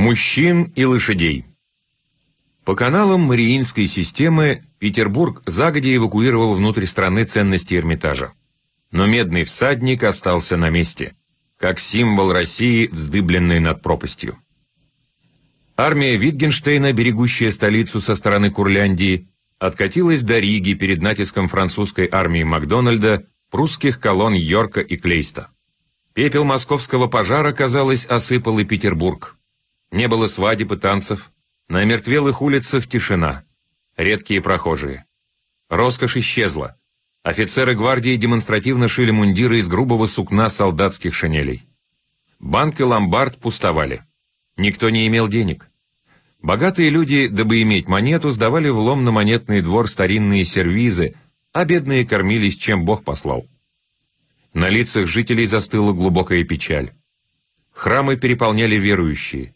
Мужчин и лошадей. По каналам Мариинской системы Петербург загодя эвакуировал внутрь страны ценности Эрмитажа. Но медный всадник остался на месте, как символ России, вздыбленный над пропастью. Армия Витгенштейна, берегущая столицу со стороны Курляндии, откатилась до Риги перед натиском французской армии Макдональда, прусских колонн Йорка и Клейста. Пепел московского пожара, казалось, осыпал и Петербург. Не было свадеб и танцев. На мертвелых улицах тишина. Редкие прохожие. Роскошь исчезла. Офицеры гвардии демонстративно шили мундиры из грубого сукна солдатских шинелей. Банк и ломбард пустовали. Никто не имел денег. Богатые люди, дабы иметь монету, сдавали в лом на монетный двор старинные сервизы, а бедные кормились, чем Бог послал. На лицах жителей застыла глубокая печаль. Храмы переполняли верующие.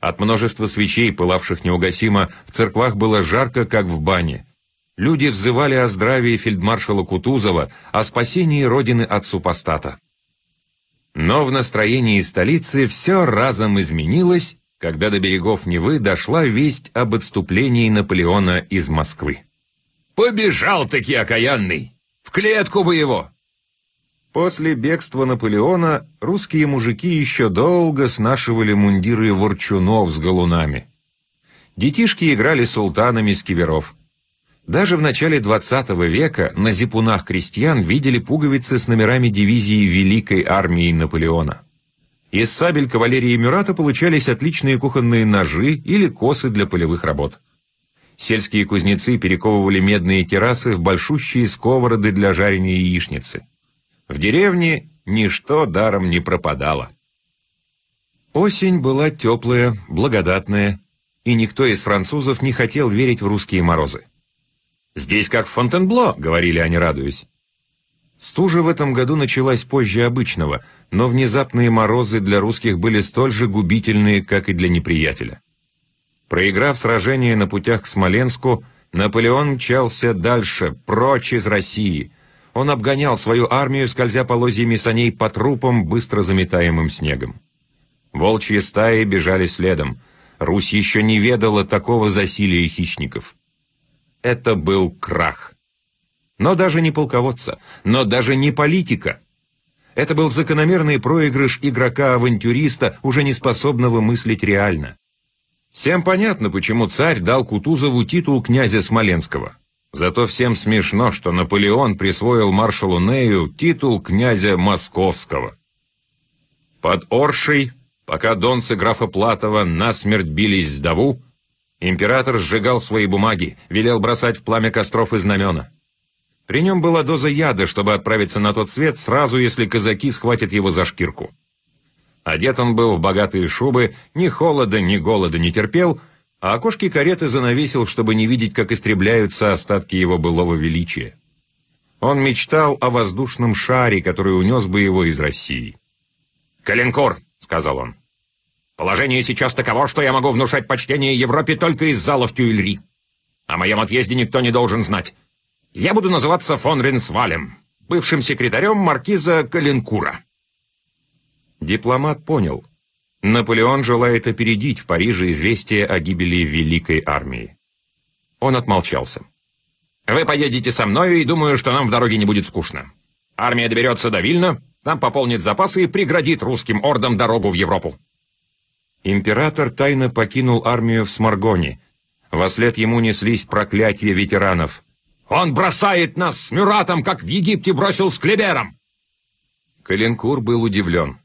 От множества свечей, пылавших неугасимо, в церквах было жарко, как в бане. Люди взывали о здравии фельдмаршала Кутузова, о спасении родины от супостата. Но в настроении столицы все разом изменилось, когда до берегов Невы дошла весть об отступлении Наполеона из Москвы. «Побежал-таки окаянный! В клетку бы его!» После бегства Наполеона русские мужики еще долго снашивали мундиры ворчунов с галунами. Детишки играли султанами с киверов. Даже в начале XX века на зипунах крестьян видели пуговицы с номерами дивизии Великой армии Наполеона. Из сабель кавалерии Мюрата получались отличные кухонные ножи или косы для полевых работ. Сельские кузнецы перековывали медные террасы в большущие сковороды для жарения яичницы. В деревне ничто даром не пропадало. Осень была теплая, благодатная, и никто из французов не хотел верить в русские морозы. «Здесь как в Фонтенбло», — говорили они, радуясь. Стужа в этом году началась позже обычного, но внезапные морозы для русских были столь же губительные, как и для неприятеля. Проиграв сражение на путях к Смоленску, Наполеон мчался дальше, прочь из России, он обгонял свою армию, скользя полозьями саней по трупам, быстро заметаемым снегом. Волчьи стаи бежали следом. Русь еще не ведала такого засилия хищников. Это был крах. Но даже не полководца, но даже не политика. Это был закономерный проигрыш игрока-авантюриста, уже не способного мыслить реально. Всем понятно, почему царь дал Кутузову титул князя Смоленского. Зато всем смешно, что Наполеон присвоил маршалу Нею титул князя Московского. Под Оршей, пока донцы графа Платова насмерть бились с Даву, император сжигал свои бумаги, велел бросать в пламя костров и знамена. При нем была доза яда, чтобы отправиться на тот свет сразу, если казаки схватят его за шкирку. Одет он был в богатые шубы, ни холода, ни голода не терпел — а окошки кареты занавесил, чтобы не видеть, как истребляются остатки его былого величия. Он мечтал о воздушном шаре, который унес бы его из России. «Калинкур», — сказал он, — «положение сейчас таково, что я могу внушать почтение Европе только из залов Тюильри. О моем отъезде никто не должен знать. Я буду называться фон Ренсвалем, бывшим секретарем маркиза Калинкура». Дипломат понял — Наполеон желает опередить в Париже известие о гибели Великой армии. Он отмолчался. «Вы поедете со мной, и думаю, что нам в дороге не будет скучно. Армия доберется до Вильна, там пополнит запасы и преградит русским ордам дорогу в Европу». Император тайно покинул армию в Сморгоне. Вослед ему неслись проклятия ветеранов. «Он бросает нас с Мюратом, как в Египте бросил с Клебером!» Калинкур был удивлен.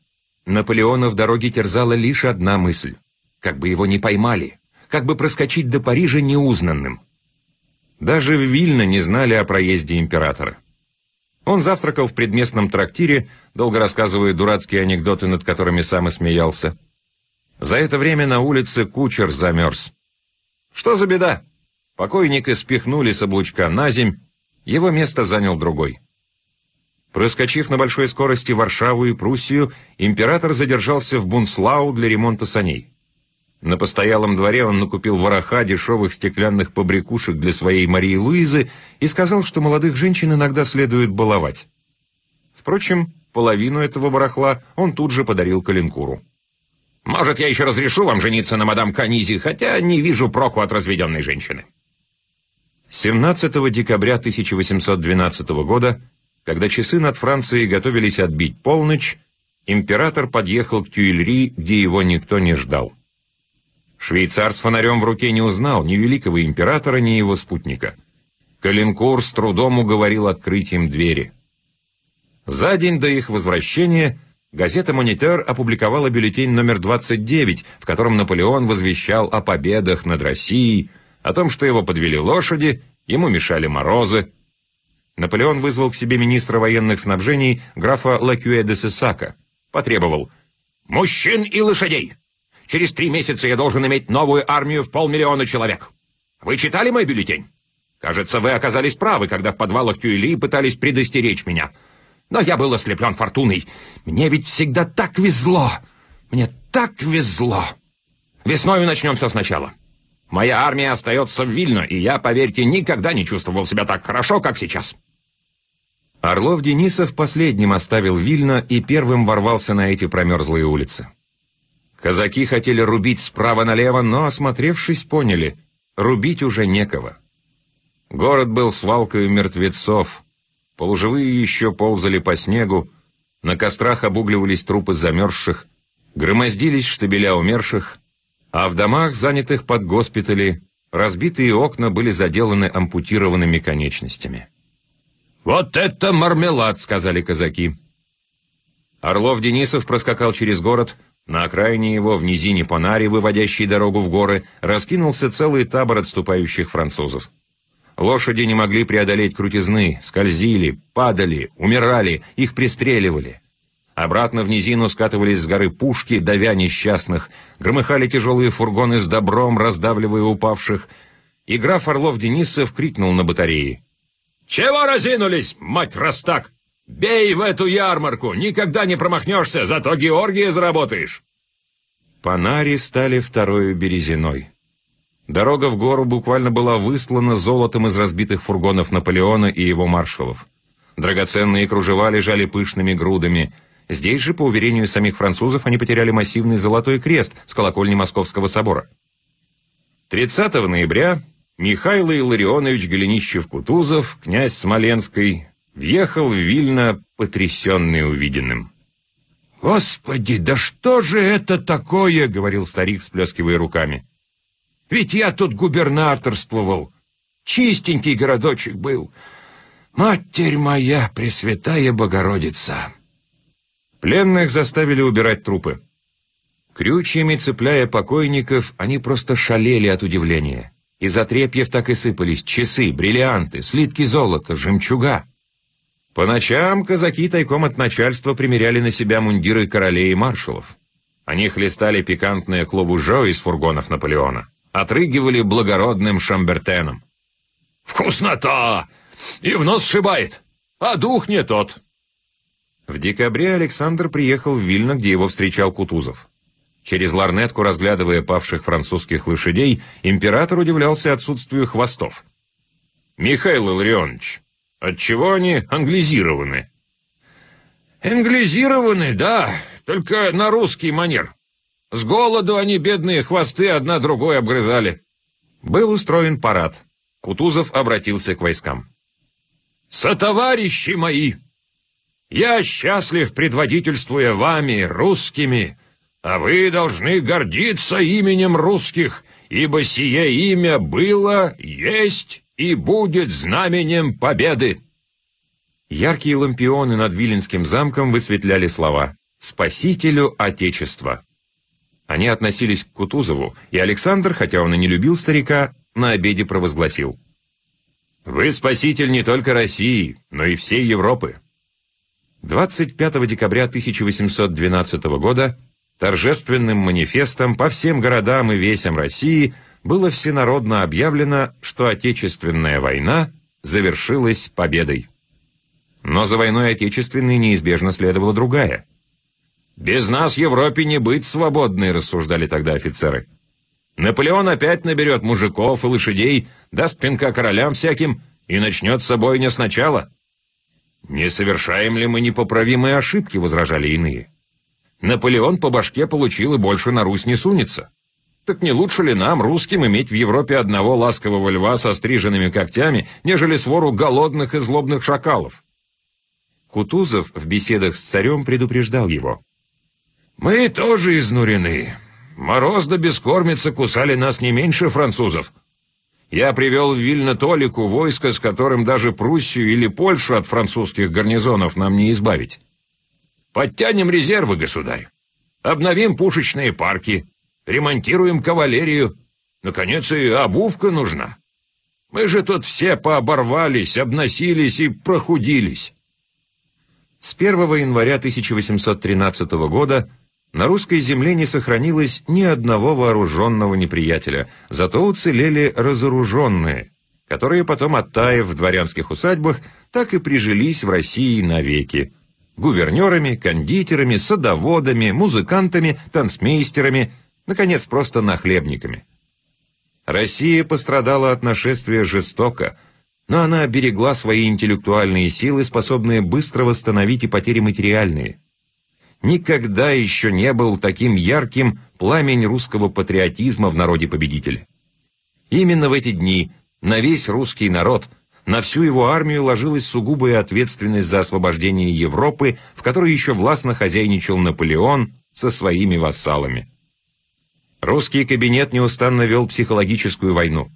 Наполеона в дороге терзала лишь одна мысль. Как бы его не поймали, как бы проскочить до Парижа неузнанным. Даже в Вильно не знали о проезде императора. Он завтракал в предместном трактире, долго рассказывая дурацкие анекдоты, над которыми сам и смеялся. За это время на улице кучер замерз. Что за беда? Покойника спихнули с облучка на земь, его место занял другой. Проскочив на большой скорости Варшаву и Пруссию, император задержался в Бунслау для ремонта саней. На постоялом дворе он накупил вороха дешевых стеклянных побрякушек для своей Марии Луизы и сказал, что молодых женщин иногда следует баловать. Впрочем, половину этого барахла он тут же подарил Калинкуру. Может, я еще разрешу вам жениться на мадам Канизи, хотя не вижу проку от разведенной женщины». 17 декабря 1812 года, когда часы над Францией готовились отбить полночь, император подъехал к Тюильри, где его никто не ждал. Швейцар с фонарем в руке не узнал ни великого императора, ни его спутника. Калинкур с трудом уговорил открыть им двери. За день до их возвращения газета «Монитор» опубликовала бюллетень номер 29, в котором Наполеон возвещал о победах над Россией, о том, что его подвели лошади, ему мешали морозы. Наполеон вызвал к себе министра военных снабжений графа Лакюэ де Сесака. Потребовал «Мужчин и лошадей! Через три месяца я должен иметь новую армию в полмиллиона человек. Вы читали мой бюллетень? Кажется, вы оказались правы, когда в подвалах Тюэли пытались предостеречь меня. Но я был ослеплен фортуной. Мне ведь всегда так везло. Мне так везло. Весною начнем все сначала. Моя армия остается в Вильно, и я, поверьте, никогда не чувствовал себя так хорошо, как сейчас. Орлов-Денисов последним оставил Вильно и первым ворвался на эти промерзлые улицы. Казаки хотели рубить справа налево, но, осмотревшись, поняли — рубить уже некого. Город был свалкой мертвецов. Полуживые еще ползали по снегу, на кострах обугливались трупы замерзших, громоздились штабеля умерших, а в домах, занятых под госпитали, разбитые окна были заделаны ампутированными конечностями. «Вот это мармелад!» — сказали казаки. Орлов-Денисов проскакал через город — на окраине его, в низине Понари, выводящей дорогу в горы, раскинулся целый табор отступающих французов. Лошади не могли преодолеть крутизны, скользили, падали, умирали, их пристреливали. Обратно в низину скатывались с горы пушки, давя несчастных, громыхали тяжелые фургоны с добром, раздавливая упавших. И граф Орлов-Денисов крикнул на батареи. «Чего разинулись, мать Растак? «Бей в эту ярмарку! Никогда не промахнешься, зато Георгия заработаешь!» Панари стали второй березиной. Дорога в гору буквально была выслана золотом из разбитых фургонов Наполеона и его маршалов. Драгоценные кружева лежали пышными грудами. Здесь же, по уверению самих французов, они потеряли массивный золотой крест с колокольни Московского собора. 30 ноября Михаил Илларионович Голенищев-Кутузов, князь Смоленской, въехал в Вильно, потрясенный увиденным. «Господи, да что же это такое?» — говорил старик, всплескивая руками. «Ведь я тут губернаторствовал. Чистенький городочек был. Матерь моя, Пресвятая Богородица!» Пленных заставили убирать трупы. Крючьями цепляя покойников, они просто шалели от удивления. Из отрепьев так и сыпались часы, бриллианты, слитки золота, жемчуга. По ночам казаки тайком от начальства примеряли на себя мундиры королей и маршалов. Они хлестали пикантное кловужо из фургонов Наполеона, отрыгивали благородным шамбертеном. «Вкуснота! И в нос сшибает, а дух не тот!» В декабре Александр приехал в Вильно, где его встречал Кутузов. Через ларнетку, разглядывая павших французских лошадей, император удивлялся отсутствию хвостов. «Михаил Илларионович, Отчего они англизированы? Англизированы, да, только на русский манер. С голоду они, бедные хвосты, одна другой обгрызали. Был устроен парад. Кутузов обратился к войскам. «Сотоварищи мои! Я счастлив, предводительствуя вами, русскими, а вы должны гордиться именем русских, ибо сие имя было, есть и будет знаменем победы!» Яркие лампионы над Виленским замком высветляли слова «Спасителю Отечества». Они относились к Кутузову, и Александр, хотя он и не любил старика, на обеде провозгласил «Вы спаситель не только России, но и всей Европы». 25 декабря 1812 года торжественным манифестом по всем городам и весям России – было всенародно объявлено, что Отечественная война завершилась победой. Но за войной Отечественной неизбежно следовала другая. «Без нас Европе не быть свободной», — рассуждали тогда офицеры. «Наполеон опять наберет мужиков и лошадей, даст пинка королям всяким и начнет с собой не сначала». «Не совершаем ли мы непоправимые ошибки?» — возражали иные. Наполеон по башке получил и больше на Русь не сунется. Так не лучше ли нам, русским, иметь в Европе одного ласкового льва со стриженными когтями, нежели свору голодных и злобных шакалов? Кутузов в беседах с царем предупреждал его. «Мы тоже изнурены. Мороз да бескормица кусали нас не меньше французов. Я привел в Вильно Толику войско, с которым даже Пруссию или Польшу от французских гарнизонов нам не избавить. Подтянем резервы, государь. Обновим пушечные парки, ремонтируем кавалерию. Наконец и обувка нужна. Мы же тут все пооборвались, обносились и прохудились. С 1 января 1813 года на русской земле не сохранилось ни одного вооруженного неприятеля, зато уцелели разоруженные, которые потом, оттаив в дворянских усадьбах, так и прижились в России навеки. Гувернерами, кондитерами, садоводами, музыкантами, танцмейстерами, наконец, просто нахлебниками. Россия пострадала от нашествия жестоко, но она берегла свои интеллектуальные силы, способные быстро восстановить и потери материальные. Никогда еще не был таким ярким пламень русского патриотизма в народе победителя. Именно в эти дни на весь русский народ, на всю его армию ложилась сугубая ответственность за освобождение Европы, в которой еще властно хозяйничал Наполеон со своими вассалами. Русский кабинет неустанно вел психологическую войну.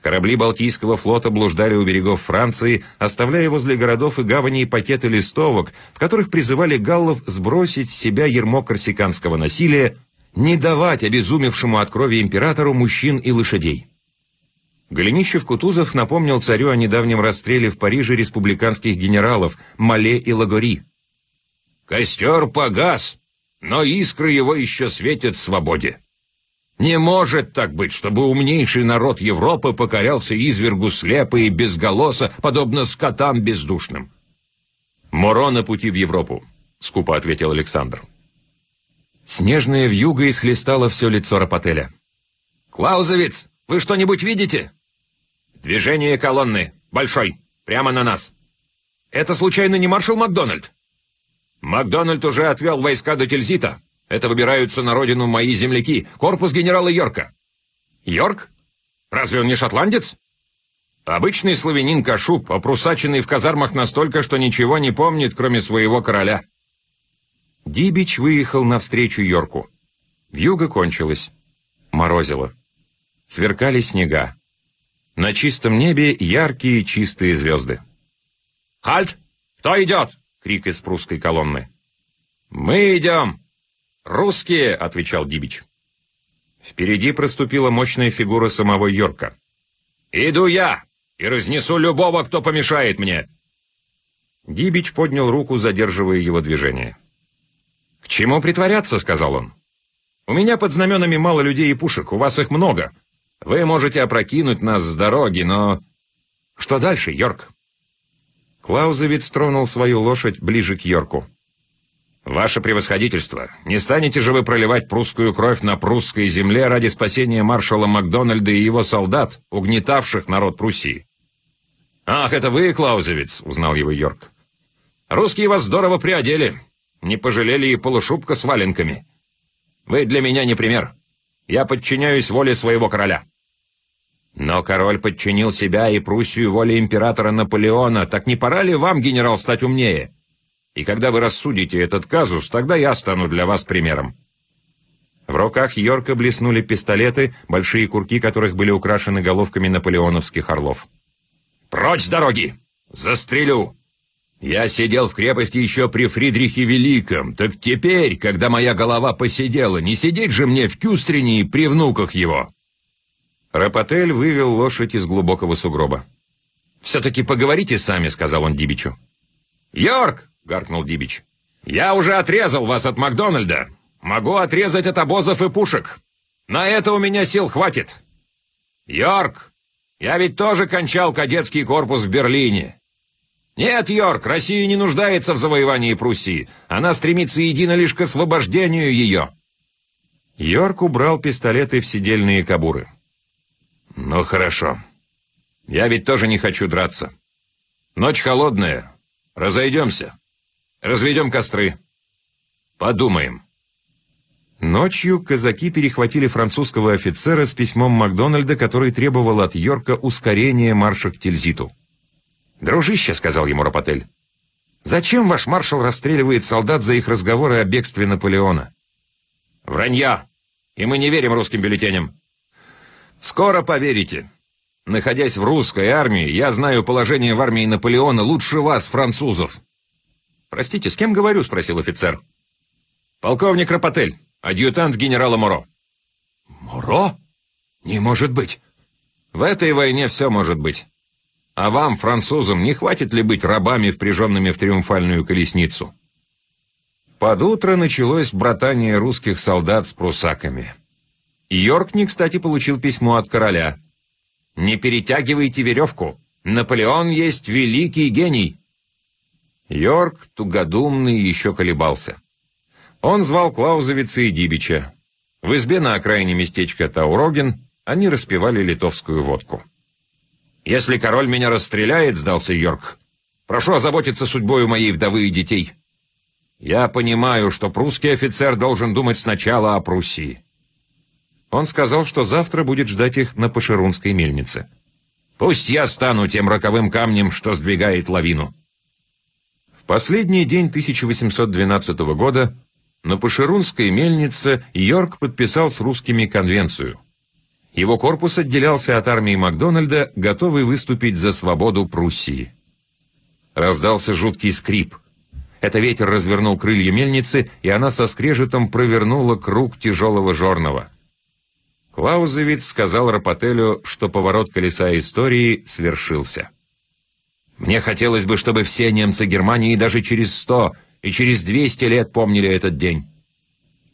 Корабли Балтийского флота блуждали у берегов Франции, оставляя возле городов и гаваней пакеты листовок, в которых призывали галлов сбросить с себя ермо корсиканского насилия, не давать обезумевшему от крови императору мужчин и лошадей. Голенищев-Кутузов напомнил царю о недавнем расстреле в Париже республиканских генералов Мале и Лагори. «Костер погас, но искры его еще светят в свободе. Не может так быть, чтобы умнейший народ Европы покорялся извергу слепо и безголосо, подобно скотам бездушным. «Моро на пути в Европу», — скупо ответил Александр. Снежная вьюга исхлестала все лицо Рапотеля. «Клаузовиц, вы что-нибудь видите?» «Движение колонны. Большой. Прямо на нас». «Это случайно не маршал Макдональд?» «Макдональд уже отвел войска до Тильзита. Это выбираются на родину мои земляки, корпус генерала Йорка. Йорк? Разве он не шотландец? Обычный славянин Кашуб, опрусаченный в казармах настолько, что ничего не помнит, кроме своего короля. Дибич выехал навстречу Йорку. Вьюга кончилась. Морозило. Сверкали снега. На чистом небе яркие чистые звезды. «Хальт! Кто идет?» — крик из прусской колонны. «Мы идем!» «Русские!» — отвечал Дибич. Впереди проступила мощная фигура самого Йорка. «Иду я и разнесу любого, кто помешает мне!» Дибич поднял руку, задерживая его движение. «К чему притворяться?» — сказал он. «У меня под знаменами мало людей и пушек, у вас их много. Вы можете опрокинуть нас с дороги, но...» «Что дальше, Йорк?» Клаузовец тронул свою лошадь ближе к Йорку. «Ваше превосходительство, не станете же вы проливать прусскую кровь на прусской земле ради спасения маршала Макдональда и его солдат, угнетавших народ Пруссии?» «Ах, это вы, Клаузевиц!» — узнал его Йорк. «Русские вас здорово приодели. Не пожалели и полушубка с валенками. Вы для меня не пример. Я подчиняюсь воле своего короля». «Но король подчинил себя и Пруссию воле императора Наполеона. Так не пора ли вам, генерал, стать умнее?» И когда вы рассудите этот казус, тогда я стану для вас примером». В руках Йорка блеснули пистолеты, большие курки которых были украшены головками наполеоновских орлов. «Прочь с дороги! Застрелю! Я сидел в крепости еще при Фридрихе Великом, так теперь, когда моя голова посидела, не сидеть же мне в Кюстрине при внуках его!» Рапотель вывел лошадь из глубокого сугроба. «Все-таки поговорите сами», — сказал он Дибичу. «Йорк!» — гаркнул Дибич. «Я уже отрезал вас от Макдональда. Могу отрезать от обозов и пушек. На это у меня сил хватит. Йорк, я ведь тоже кончал кадетский корпус в Берлине. Нет, Йорк, Россия не нуждается в завоевании Пруссии. Она стремится едино лишь к освобождению ее». Йорк убрал пистолеты в сидельные кобуры. «Ну, хорошо. Я ведь тоже не хочу драться. Ночь холодная. Разойдемся». Разведем костры. Подумаем. Ночью казаки перехватили французского офицера с письмом Макдональда, который требовал от Йорка ускорения марша к Тильзиту. «Дружище», — сказал ему Рапотель, — «зачем ваш маршал расстреливает солдат за их разговоры о бегстве Наполеона?» «Вранья! И мы не верим русским бюллетеням». «Скоро поверите. Находясь в русской армии, я знаю положение в армии Наполеона лучше вас, французов». «Простите, с кем говорю?» — спросил офицер. «Полковник Рапотель, адъютант генерала Моро». «Моро? Не может быть!» «В этой войне все может быть. А вам, французам, не хватит ли быть рабами, впряженными в триумфальную колесницу?» Под утро началось братание русских солдат с прусаками. Йоркни, кстати, получил письмо от короля. «Не перетягивайте веревку. Наполеон есть великий гений». Йорк, тугодумный, еще колебался. Он звал Клаузовица и Дибича. В избе на окраине местечка Тауроген они распивали литовскую водку. «Если король меня расстреляет, — сдался Йорк, — прошу озаботиться судьбою моей вдовы и детей. Я понимаю, что прусский офицер должен думать сначала о Пруссии». Он сказал, что завтра будет ждать их на Пашерунской мельнице. «Пусть я стану тем роковым камнем, что сдвигает лавину». В последний день 1812 года на Пашерунской мельнице Йорк подписал с русскими конвенцию. Его корпус отделялся от армии Макдональда, готовый выступить за свободу Пруссии. Раздался жуткий скрип. Это ветер развернул крылья мельницы, и она со скрежетом провернула круг тяжелого жорного. Клаузевиц сказал Рапотелю, что поворот колеса истории свершился. «Мне хотелось бы, чтобы все немцы Германии даже через сто и через 200 лет помнили этот день.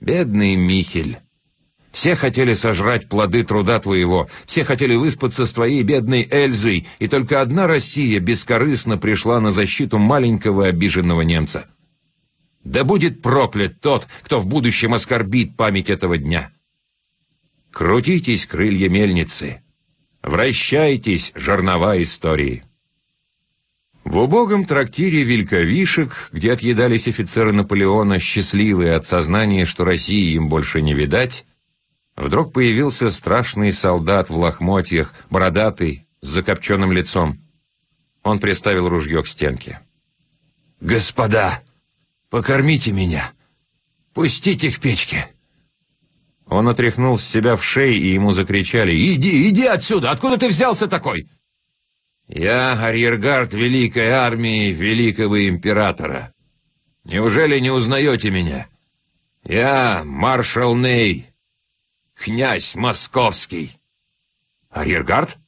Бедный Михель. Все хотели сожрать плоды труда твоего, все хотели выспаться с твоей бедной Эльзой, и только одна Россия бескорыстно пришла на защиту маленького обиженного немца. Да будет проклят тот, кто в будущем оскорбит память этого дня. Крутитесь, крылья мельницы, вращайтесь, жернова истории. В убогом трактире Вильковишек, где отъедались офицеры Наполеона, счастливые от сознания, что России им больше не видать, вдруг появился страшный солдат в лохмотьях, бородатый, с закопченным лицом. Он приставил ружье к стенке. «Господа, покормите меня! Пустите к печке!» Он отряхнул с себя в шеи, и ему закричали «Иди, иди отсюда! Откуда ты взялся такой?» Я арьергард великой армии великого императора. Неужели не узнаете меня? Я маршал Ней, князь московский. Арьергард?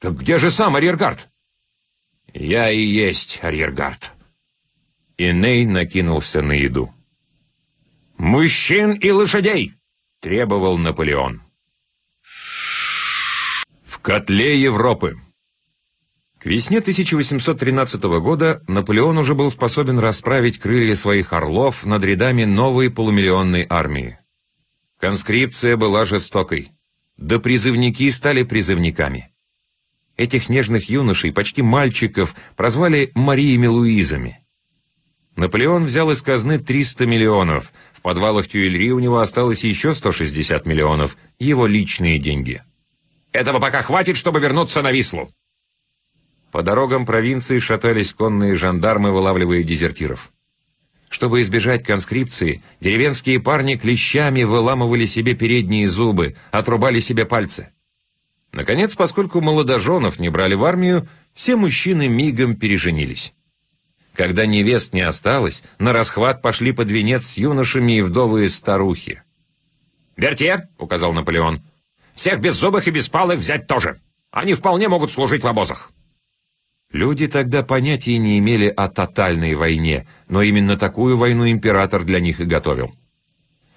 Так где же сам арьергард? Я и есть арьергард. И Ней накинулся на еду. «Мужчин и лошадей!» — требовал Наполеон. В котле Европы. К весне 1813 года Наполеон уже был способен расправить крылья своих орлов над рядами новой полумиллионной армии. Конскрипция была жестокой. Да призывники стали призывниками. Этих нежных юношей, почти мальчиков, прозвали Мариями Луизами. Наполеон взял из казны 300 миллионов, в подвалах Тюильри у него осталось еще 160 миллионов, его личные деньги. «Этого пока хватит, чтобы вернуться на Вислу», по дорогам провинции шатались конные жандармы, вылавливая дезертиров. Чтобы избежать конскрипции, деревенские парни клещами выламывали себе передние зубы, отрубали себе пальцы. Наконец, поскольку молодоженов не брали в армию, все мужчины мигом переженились. Когда невест не осталось, на расхват пошли под венец с юношами и вдовые старухи. «Бертье», — указал Наполеон, — «всех беззубых и беспалых взять тоже. Они вполне могут служить в обозах». Люди тогда понятия не имели о тотальной войне, но именно такую войну император для них и готовил.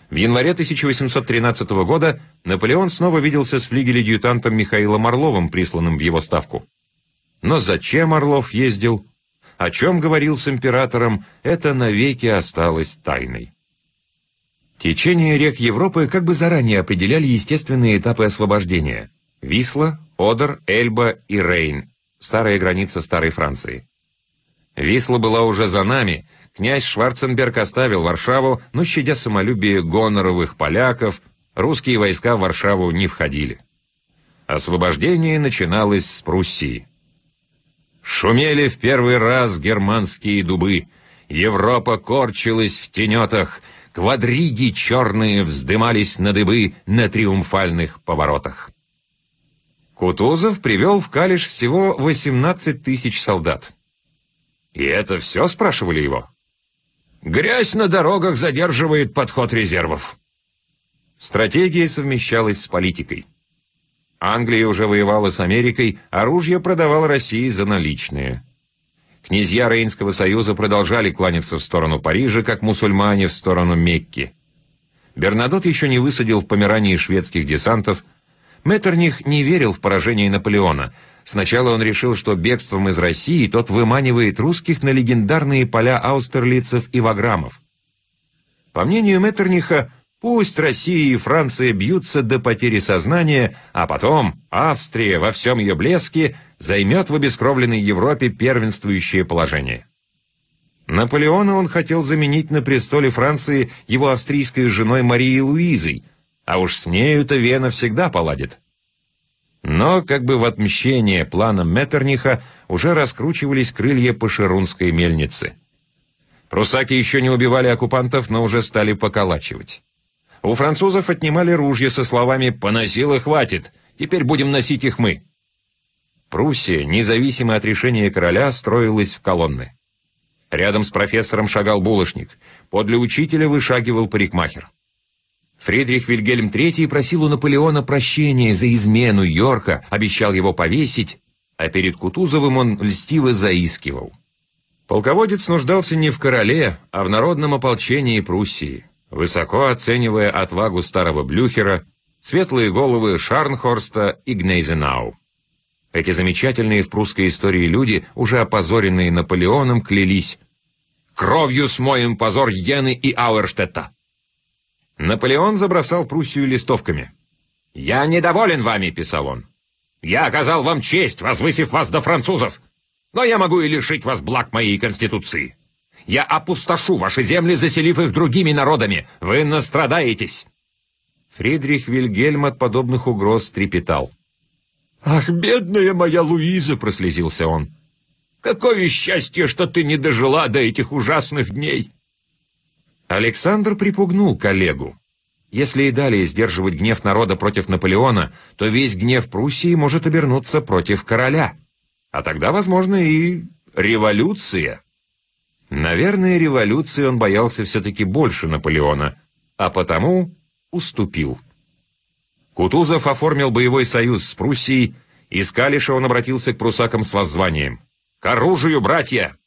В январе 1813 года Наполеон снова виделся с флигель-адъютантом Михаилом Орловым, присланным в его ставку. Но зачем Орлов ездил? О чем говорил с императором, это навеки осталось тайной. Течение рек Европы как бы заранее определяли естественные этапы освобождения. Висла, Одер, Эльба и Рейн, старая граница Старой Франции. Висла была уже за нами, Князь Шварценберг оставил Варшаву, но, щадя самолюбие гоноровых поляков, русские войска в Варшаву не входили. Освобождение начиналось с Пруссии. Шумели в первый раз германские дубы. Европа корчилась в тенетах, квадриги черные вздымались на дыбы на триумфальных поворотах. Кутузов привел в Калиш всего 18 тысяч солдат. «И это все?» — спрашивали его. «Грязь на дорогах задерживает подход резервов». Стратегия совмещалась с политикой. Англия уже воевала с Америкой, оружие продавал России за наличные. Князья Рейнского союза продолжали кланяться в сторону Парижа, как мусульмане в сторону Мекки. Бернадот еще не высадил в Померании шведских десантов. Меттерних не верил в поражение Наполеона — Сначала он решил, что бегством из России тот выманивает русских на легендарные поля аустерлицев и ваграмов. По мнению Меттерниха, пусть Россия и Франция бьются до потери сознания, а потом Австрия во всем ее блеске займет в обескровленной Европе первенствующее положение. Наполеона он хотел заменить на престоле Франции его австрийской женой Марией Луизой, а уж с нею-то Вена всегда поладит. Но, как бы в отмщение планам Меттерниха, уже раскручивались крылья Пашерунской мельницы. Прусаки еще не убивали оккупантов, но уже стали поколачивать. У французов отнимали ружья со словами «поносило хватит, теперь будем носить их мы». Пруссия, независимо от решения короля, строилась в колонны. Рядом с профессором шагал булочник, подле учителя вышагивал парикмахер. Фридрих Вильгельм III просил у Наполеона прощения за измену Йорка, обещал его повесить, а перед Кутузовым он льстиво заискивал. Полководец нуждался не в короле, а в народном ополчении Пруссии, высоко оценивая отвагу старого Блюхера, светлые головы Шарнхорста и Гнейзенау. Эти замечательные в прусской истории люди, уже опозоренные Наполеоном, клялись «Кровью смоем позор Йены и Ауэрштетта!» Наполеон забросал Пруссию листовками. «Я недоволен вами», — писал он. «Я оказал вам честь, возвысив вас до французов, но я могу и лишить вас благ моей конституции. Я опустошу ваши земли, заселив их другими народами. Вы настрадаетесь». Фридрих Вильгельм от подобных угроз трепетал. «Ах, бедная моя Луиза!» — прослезился он. «Какое счастье, что ты не дожила до этих ужасных дней!» Александр припугнул коллегу. Если и далее сдерживать гнев народа против Наполеона, то весь гнев Пруссии может обернуться против короля. А тогда, возможно, и революция. Наверное, революции он боялся все-таки больше Наполеона, а потому уступил. Кутузов оформил боевой союз с Пруссией, из Калиша он обратился к прусакам с воззванием. «К оружию, братья!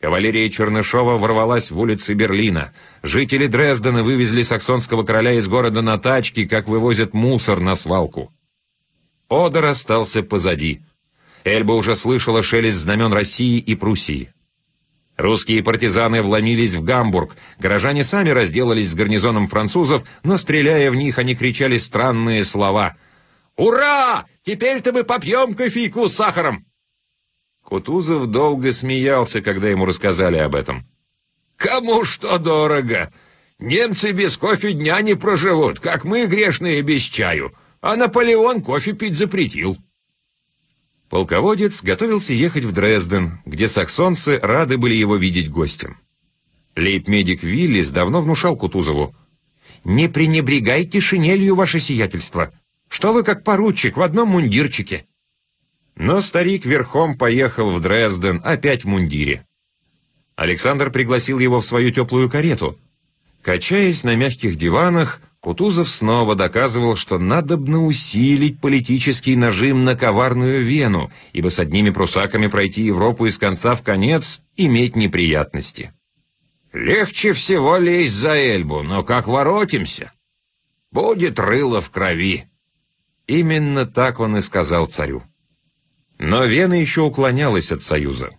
Кавалерия Чернышова ворвалась в улицы Берлина. Жители Дрездена вывезли саксонского короля из города на тачке, как вывозят мусор на свалку. Одер остался позади. Эльба уже слышала шелест знамен России и Пруссии. Русские партизаны вломились в Гамбург. Горожане сами разделались с гарнизоном французов, но, стреляя в них, они кричали странные слова. «Ура! Теперь-то мы попьем кофейку с сахаром!» Кутузов долго смеялся, когда ему рассказали об этом. «Кому что дорого? Немцы без кофе дня не проживут, как мы, грешные, без чаю, а Наполеон кофе пить запретил». Полководец готовился ехать в Дрезден, где саксонцы рады были его видеть гостем. Лейб-медик Виллис давно внушал Кутузову. «Не пренебрегайте шинелью, ваше сиятельство. Что вы как поручик в одном мундирчике?» Но старик верхом поехал в Дрезден, опять в мундире. Александр пригласил его в свою теплую карету. Качаясь на мягких диванах, Кутузов снова доказывал, что надобно усилить политический нажим на коварную Вену, ибо с одними прусаками пройти Европу из конца в конец — иметь неприятности. «Легче всего лезть за Эльбу, но как воротимся? Будет рыло в крови». Именно так он и сказал царю. Но Вена еще уклонялась от союза.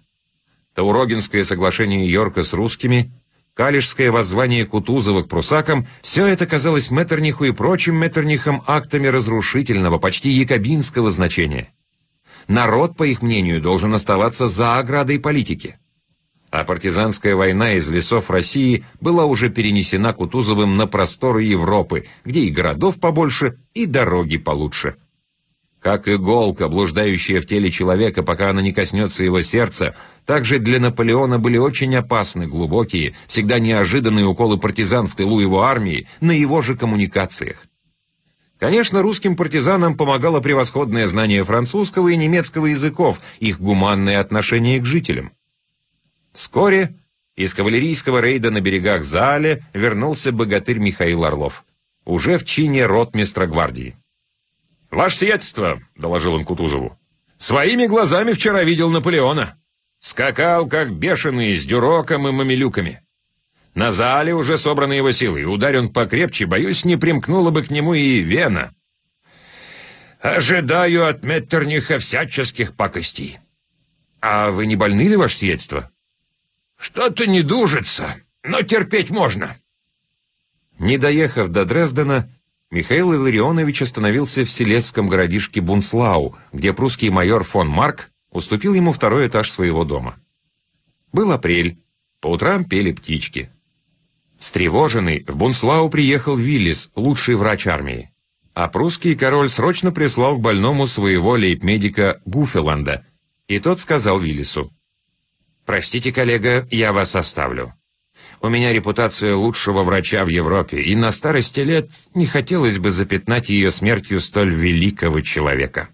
Таурогинское соглашение Йорка с русскими, Калишское воззвание Кутузова к прусакам – все это казалось Меттерниху и прочим Меттернихам актами разрушительного, почти якобинского значения. Народ, по их мнению, должен оставаться за оградой политики. а партизанская война из лесов России была уже перенесена Кутузовым на просторы Европы, где и городов побольше, и дороги получше. Как иголка, блуждающая в теле человека, пока она не коснется его сердца, также для Наполеона были очень опасны глубокие, всегда неожиданные уколы партизан в тылу его армии на его же коммуникациях. Конечно, русским партизанам помогало превосходное знание французского и немецкого языков, их гуманное отношение к жителям. Вскоре из кавалерийского рейда на берегах Заале вернулся богатырь Михаил Орлов, уже в чине ротмистра гвардии. «Ваше сиятельство», — доложил он Кутузову, — «своими глазами вчера видел Наполеона. Скакал, как бешеный, с дюроком и мамилюками. На зале уже собраны его силы, и ударь он покрепче, боюсь, не примкнула бы к нему и Вена. Ожидаю от Меттерниха всяческих пакостей. А вы не больны ли, ваше сиятельство? Что-то не дужится, но терпеть можно. Не доехав до Дрездена, Михаил Илларионович остановился в селесском городишке Бунслау, где прусский майор фон Марк уступил ему второй этаж своего дома. Был апрель, по утрам пели птички. Встревоженный, в Бунслау приехал Виллис, лучший врач армии. А прусский король срочно прислал к больному своего лейб-медика Гуфеланда, и тот сказал Виллису, «Простите, коллега, я вас оставлю. У меня репутация лучшего врача в Европе, и на старости лет не хотелось бы запятнать ее смертью столь великого человека.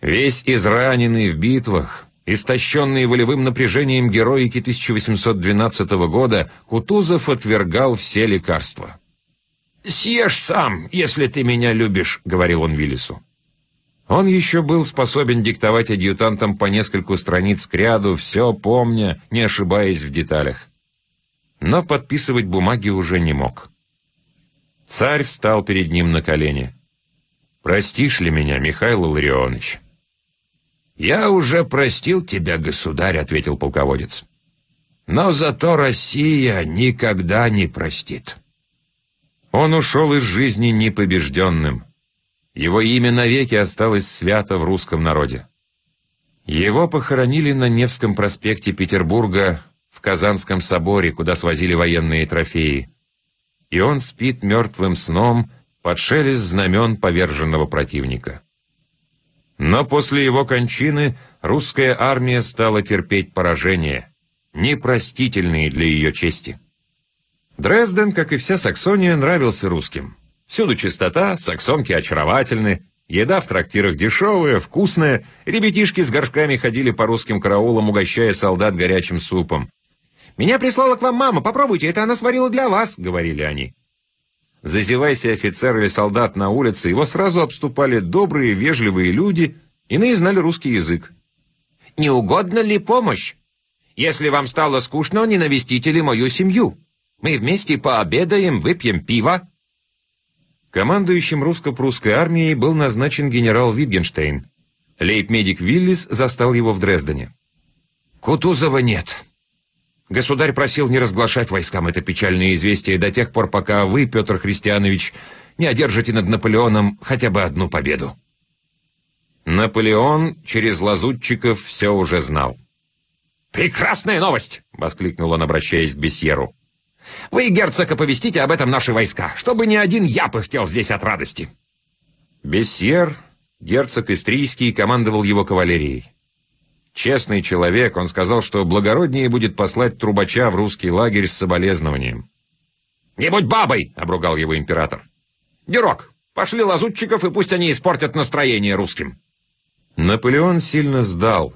Весь израненный в битвах, истощенный волевым напряжением героики 1812 года, Кутузов отвергал все лекарства. «Съешь сам, если ты меня любишь», — говорил он Виллису. Он еще был способен диктовать адъютантам по нескольку страниц к ряду, все помня, не ошибаясь в деталях но подписывать бумаги уже не мог. Царь встал перед ним на колени. «Простишь ли меня, Михаил Ларионович?» «Я уже простил тебя, государь», — ответил полководец. «Но зато Россия никогда не простит». Он ушел из жизни непобежденным. Его имя навеки осталось свято в русском народе. Его похоронили на Невском проспекте Петербурга в Казанском соборе, куда свозили военные трофеи. И он спит мертвым сном под шелест знамен поверженного противника. Но после его кончины русская армия стала терпеть поражения, непростительные для ее чести. Дрезден, как и вся Саксония, нравился русским. Всюду чистота, саксонки очаровательны, еда в трактирах дешевая, вкусная, ребятишки с горшками ходили по русским караулам, угощая солдат горячим супом. «Меня прислала к вам мама, попробуйте, это она сварила для вас», — говорили они. Зазевайся офицер или солдат на улице, его сразу обступали добрые, вежливые люди, иные знали русский язык. «Не угодно ли помощь? Если вам стало скучно, не навестите ли мою семью? Мы вместе пообедаем, выпьем пиво». Командующим русско-прусской армией был назначен генерал Витгенштейн. Лейб-медик Виллис застал его в Дрездене. «Кутузова нет», Государь просил не разглашать войскам это печальное известие до тех пор, пока вы, Петр Христианович, не одержите над Наполеоном хотя бы одну победу. Наполеон через лазутчиков все уже знал. «Прекрасная новость!» — воскликнул он, обращаясь к Бесьеру. «Вы, герцог, оповестите об этом наши войска, чтобы ни один я пыхтел здесь от радости». Бесьер, герцог Истрийский, командовал его кавалерией. Честный человек, он сказал, что благороднее будет послать трубача в русский лагерь с соболезнованием. «Не будь бабой!» — обругал его император. «Дюрок, пошли лазутчиков, и пусть они испортят настроение русским». Наполеон сильно сдал.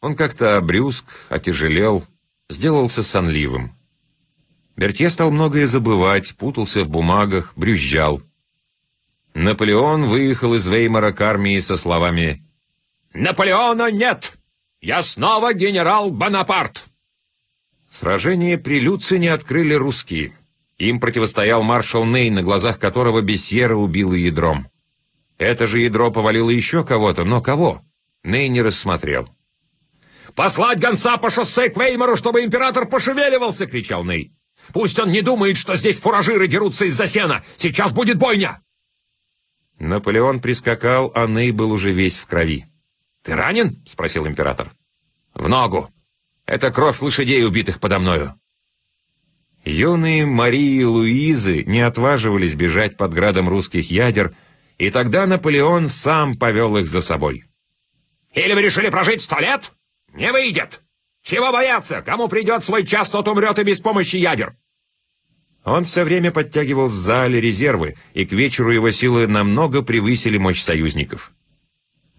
Он как-то обрюзг, отяжелел, сделался сонливым. Бертье стал многое забывать, путался в бумагах, брюзжал. Наполеон выехал из Веймара к армии со словами «Наполеона нет! Я снова генерал Бонапарт!» Сражение при Люцине открыли русские. Им противостоял маршал Ней, на глазах которого Бессьера убил ядром. Это же ядро повалило еще кого-то, но кого? Ней не рассмотрел. «Послать гонца по шоссе к Веймару, чтобы император пошевеливался!» — кричал Ней. «Пусть он не думает, что здесь фуражиры дерутся из-за сена! Сейчас будет бойня!» Наполеон прискакал, а Ней был уже весь в крови. «Ты ранен?» — спросил император. «В ногу. Это кровь лошадей, убитых подо мною. Юные Марии и Луизы не отваживались бежать под градом русских ядер, и тогда Наполеон сам повел их за собой. «Или вы решили прожить сто лет? Не выйдет! Чего бояться? Кому придет свой час, тот умрет и без помощи ядер!» Он все время подтягивал с зале резервы, и к вечеру его силы намного превысили мощь союзников.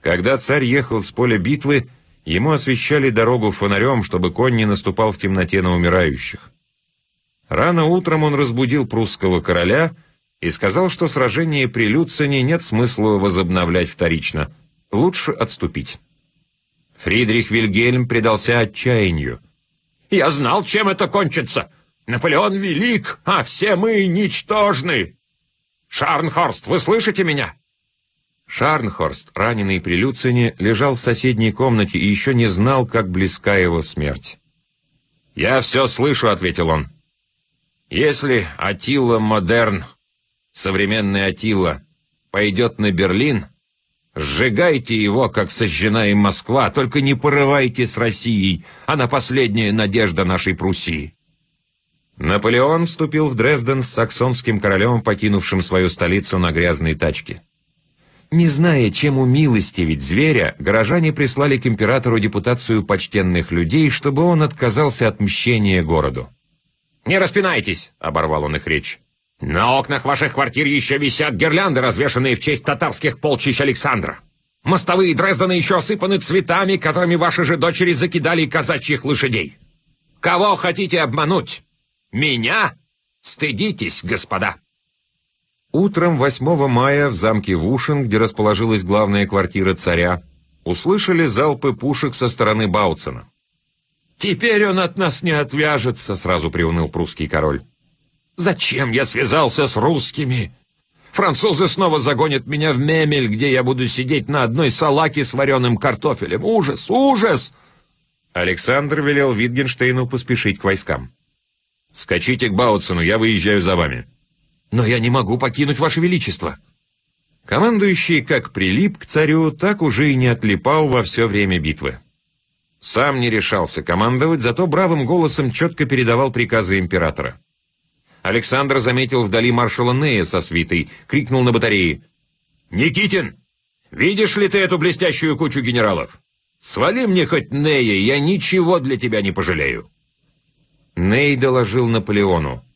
Когда царь ехал с поля битвы, ему освещали дорогу фонарем, чтобы конь не наступал в темноте на умирающих. Рано утром он разбудил прусского короля и сказал, что сражение при Люцене нет смысла возобновлять вторично, лучше отступить. Фридрих Вильгельм предался отчаянию. «Я знал, чем это кончится! Наполеон велик, а все мы ничтожны! Шарнхорст, вы слышите меня?» Шарнхорст, раненый при Люцине, лежал в соседней комнате и еще не знал, как близка его смерть. «Я все слышу», — ответил он. Если Атила Модерн, современный Атила, пойдет на Берлин, сжигайте его, как сожжена им Москва, только не порывайте с Россией, она последняя надежда нашей Пруссии. Наполеон вступил в Дрезден с саксонским королем, покинувшим свою столицу на грязной тачке. Не зная, чем умилостивить зверя, горожане прислали к императору депутацию почтенных людей, чтобы он отказался от мщения городу. «Не распинайтесь!» — оборвал он их речь. «На окнах ваших квартир еще висят гирлянды, развешанные в честь татарских полчищ Александра. Мостовые Дрездена еще осыпаны цветами, которыми ваши же дочери закидали казачьих лошадей. Кого хотите обмануть? Меня? Стыдитесь, господа!» Утром 8 мая в замке Вушин, где расположилась главная квартира царя, услышали залпы пушек со стороны Бауцена. «Теперь он от нас не отвяжется», — сразу приуныл прусский король. «Зачем я связался с русскими? Французы снова загонят меня в мемель, где я буду сидеть на одной салаке с вареным картофелем. Ужас! Ужас!» Александр велел Витгенштейну поспешить к войскам. «Скачите к Бауцену, я выезжаю за вами». «Но я не могу покинуть Ваше Величество». Командующий как прилип к царю, так уже и не отлипал во все время битвы. Сам не решался командовать, зато бравым голосом четко передавал приказы императора. Александр заметил вдали маршала Нея со свитой, крикнул на батарее. «Никитин, видишь ли ты эту блестящую кучу генералов? Свали мне хоть Нея, я ничего для тебя не пожалею». Ней доложил Наполеону.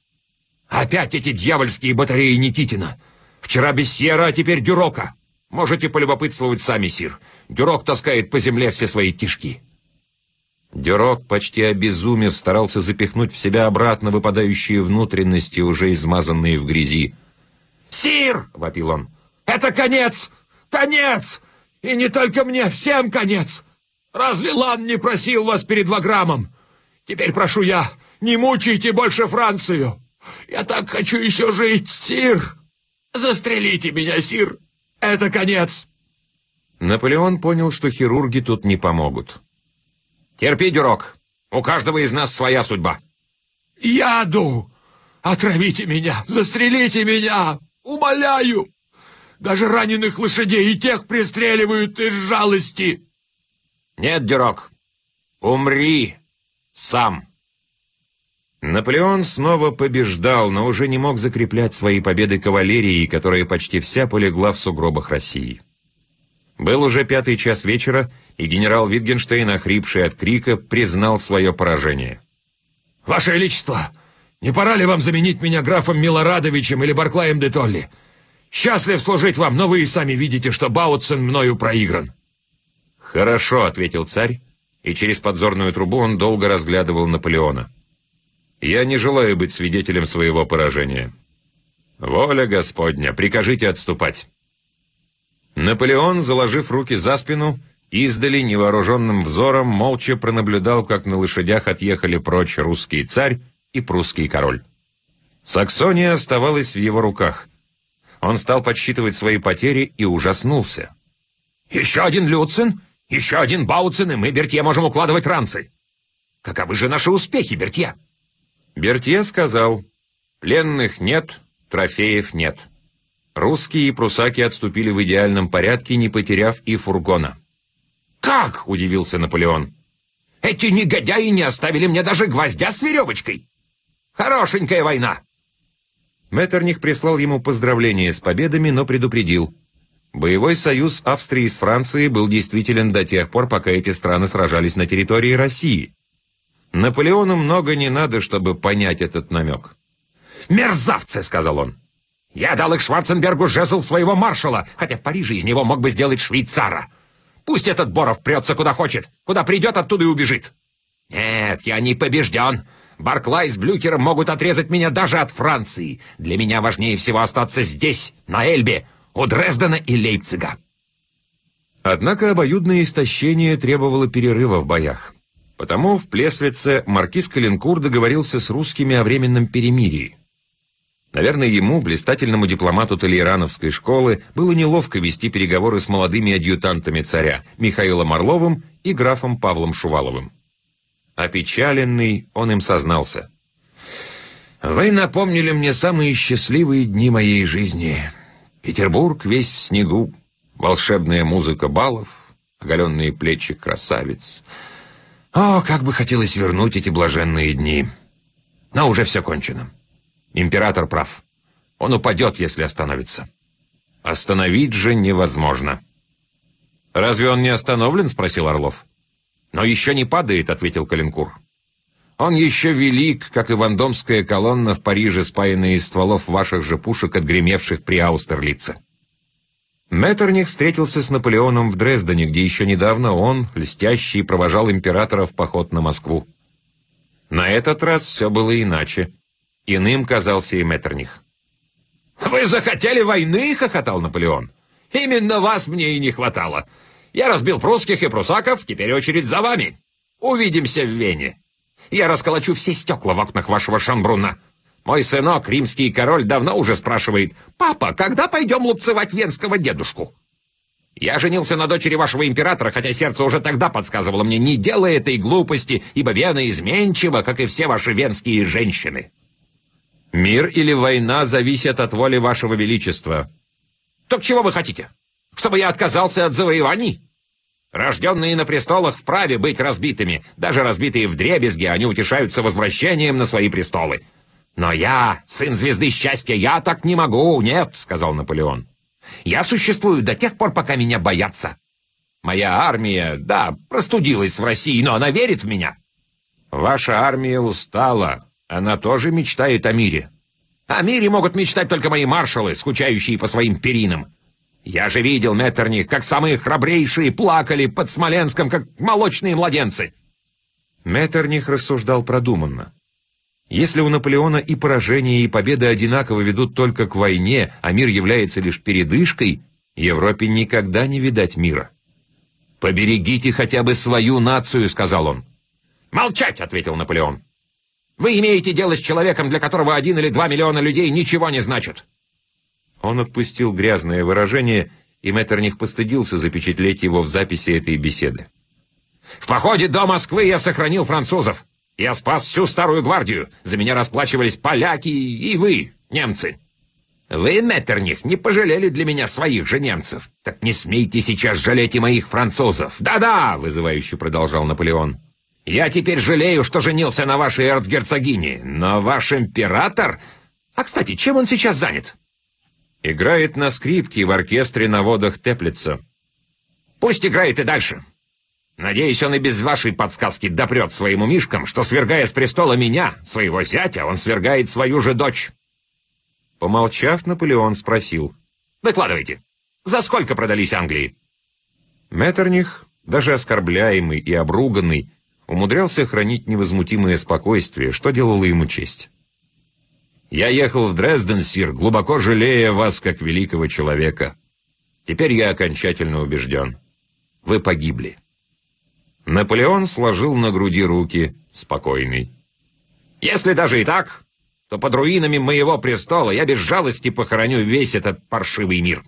«Опять эти дьявольские батареи Никитина! Вчера Бессьера, а теперь Дюрока! Можете полюбопытствовать сами, сир. Дюрок таскает по земле все свои кишки». Дюрок, почти обезумев, старался запихнуть в себя обратно выпадающие внутренности, уже измазанные в грязи. «Сир!» — вопил он. «Это конец! Конец! И не только мне, всем конец! Разве Лан не просил вас перед Ваграмом? Теперь прошу я, не мучайте больше Францию! Я так хочу еще жить, сир! Застрелите меня, сир! Это конец!» Наполеон понял, что хирурги тут не помогут. Терпи, Дюрок. У каждого из нас своя судьба. Яду! Отравите меня! Застрелите меня! Умоляю! Даже раненых лошадей и тех пристреливают из жалости. Нет, Дюрок, умри сам. Наполеон снова побеждал, но уже не мог закреплять свои победы кавалерией, которая почти вся полегла в сугробах России. Был уже пятый час вечера, и генерал Витгенштейн, охрипший от крика, признал свое поражение. «Ваше Величество, не пора ли вам заменить меня графом Милорадовичем или Барклаем де Толли? Счастлив служить вам, но вы и сами видите, что Баутсен мною проигран». «Хорошо», — ответил царь, и через подзорную трубу он долго разглядывал Наполеона. «Я не желаю быть свидетелем своего поражения. Воля Господня, прикажите отступать». Наполеон, заложив руки за спину, издали невооруженным взором молча пронаблюдал, как на лошадях отъехали прочь русский царь и прусский король. Саксония оставалась в его руках. Он стал подсчитывать свои потери и ужаснулся. «Еще один Люцин, еще один Бауцин, и мы, Бертье, можем укладывать ранцы. Каковы же наши успехи, Бертье?» Бертье сказал, «Пленных нет, трофеев нет». Русские и прусаки отступили в идеальном порядке, не потеряв и фургона. «Как?» — удивился Наполеон. Эти негодяи не оставили мне даже гвоздя с веревочкой. Хорошенькая война. Меттерних прислал ему поздравления с победами, но предупредил. Боевой союз Австрии с Францией был действителен до тех пор, пока эти страны сражались на территории России. Наполеону много не надо, чтобы понять этот намек. «Мерзавцы!» — сказал он. «Я дал их Шварценбергу жезл своего маршала, хотя в Париже из него мог бы сделать швейцара. Пусть этот Боров прется куда хочет, куда придет, оттуда и убежит. Нет, я не побежден. Барклай с Блюкером могут отрезать меня даже от Франции. Для меня важнее всего остаться здесь, на Эльбе, у Дрездена и Лейпцига. Однако обоюдное истощение требовало перерыва в боях. Потому в Плесвице маркиз Калинкур договорился с русскими о временном перемирии. Наверное, ему, блистательному дипломату Толейрановской школы, было неловко вести переговоры с молодыми адъютантами царя Михаилом Орловым и графом Павлом Шуваловым. Опечаленный, он им сознался. «Вы напомнили мне самые счастливые дни моей жизни. Петербург весь в снегу, волшебная музыка балов, оголенные плечи красавиц. О, как бы хотелось вернуть эти блаженные дни. Но уже все кончено. Император прав. Он упадет, если остановится. Остановить же невозможно». «Разве он не остановлен?» — спросил Орлов. «Но еще не падает», — ответил Калинкур. «Он еще велик, как и вандомская колонна в Париже, спаянная из стволов ваших же пушек, отгремевших при Аустерлице». Меттерних встретился с Наполеоном в Дрездене, где еще недавно он, льстящий, провожал императора в поход на Москву. На этот раз все было иначе. Иным казался и Меттерних. «Вы захотели войны?» — хохотал Наполеон. «Именно вас мне и не хватало. Я разбил прусских и прусаков, теперь очередь за вами. Увидимся в Вене. Я расколочу все стекла в окнах вашего Шамбруна. Мой сынок, римский король, давно уже спрашивает, «Папа, когда пойдем лупцевать венского дедушку?» Я женился на дочери вашего императора, хотя сердце уже тогда подсказывало мне, не делай этой глупости, ибо Вена изменчива, как и все ваши венские женщины. Мир или война зависят от воли вашего величества. Так чего вы хотите? Чтобы я отказался от завоеваний? Рожденные на престолах вправе быть разбитыми. Даже разбитые в дребезги, они утешаются возвращением на свои престолы. Но я, сын звезды счастья, я так не могу, нет, сказал Наполеон. Я существую до тех пор, пока меня боятся. Моя армия, да, простудилась в России, но она верит в меня. Ваша армия устала. Она тоже мечтает о мире. О мире могут мечтать только мои маршалы, скучающие по своим перинам. Я же видел, Меттерних, как самые храбрейшие плакали под Смоленском, как молочные младенцы. Меттерних рассуждал продуманно. Если у Наполеона и поражение, и победа одинаково ведут только к войне, а мир является лишь передышкой, Европе никогда не видать мира. «Поберегите хотя бы свою нацию», — сказал он. «Молчать!» — ответил Наполеон. «Вы имеете дело с человеком, для которого один или два миллиона людей ничего не значат. Он отпустил грязное выражение, и Меттерних постыдился запечатлеть его в записи этой беседы. «В походе до Москвы я сохранил французов. Я спас всю старую гвардию. За меня расплачивались поляки и вы, немцы. Вы, Меттерних, не пожалели для меня своих же немцев. Так не смейте сейчас жалеть и моих французов. Да-да, вызывающе продолжал Наполеон. Я теперь жалею, что женился на вашей эрцгерцогине, но ваш император... А, кстати, чем он сейчас занят?» Играет на скрипке в оркестре на водах Теплица. Пусть играет и дальше. Надеюсь, он и без вашей подсказки допрет своему мишкам, что, свергая с престола меня, своего зятя, он свергает свою же дочь. Помолчав, Наполеон спросил. «Выкладывайте. За сколько продались Англии?» Меттерних, даже оскорбляемый и обруганный, умудрялся хранить невозмутимое спокойствие, что делало ему честь. Я ехал в Дрезден, сир, глубоко жалея вас как великого человека. Теперь я окончательно убежден. Вы погибли. Наполеон сложил на груди руки, спокойный. Если даже и так, то под руинами моего престола я без жалости похороню весь этот паршивый мир.